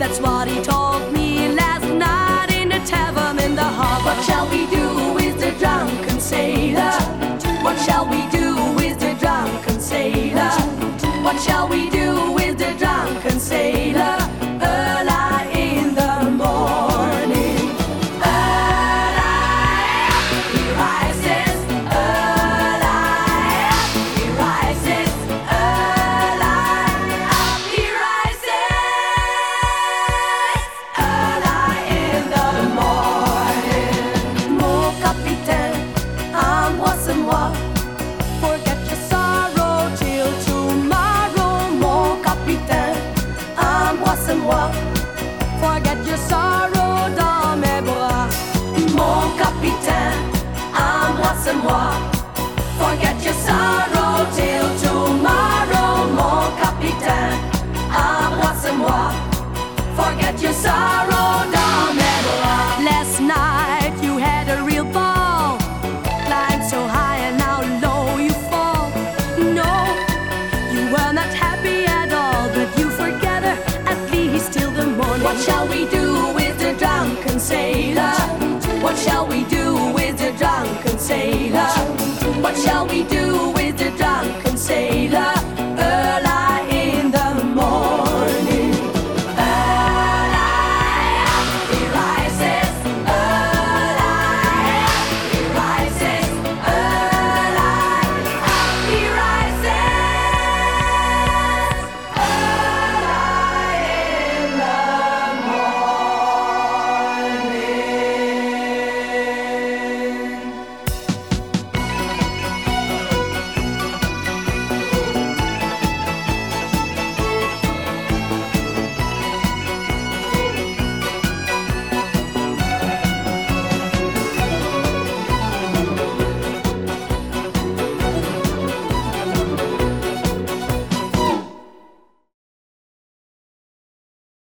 That's what he told Embrasse-moi. Forget your sorrow dans mes bras. Mon capitaine, embrasse-moi. Forget your sorrow till tomorrow, mon capitaine. Embrasse-moi. Forget your sorrow dans mes bras. Last night you had a real ball. Flying so high and now low you fall. No, you were not happy What shall we do with the drunken sailor? What shall we do with the drunken sailor? What shall we do with the drunken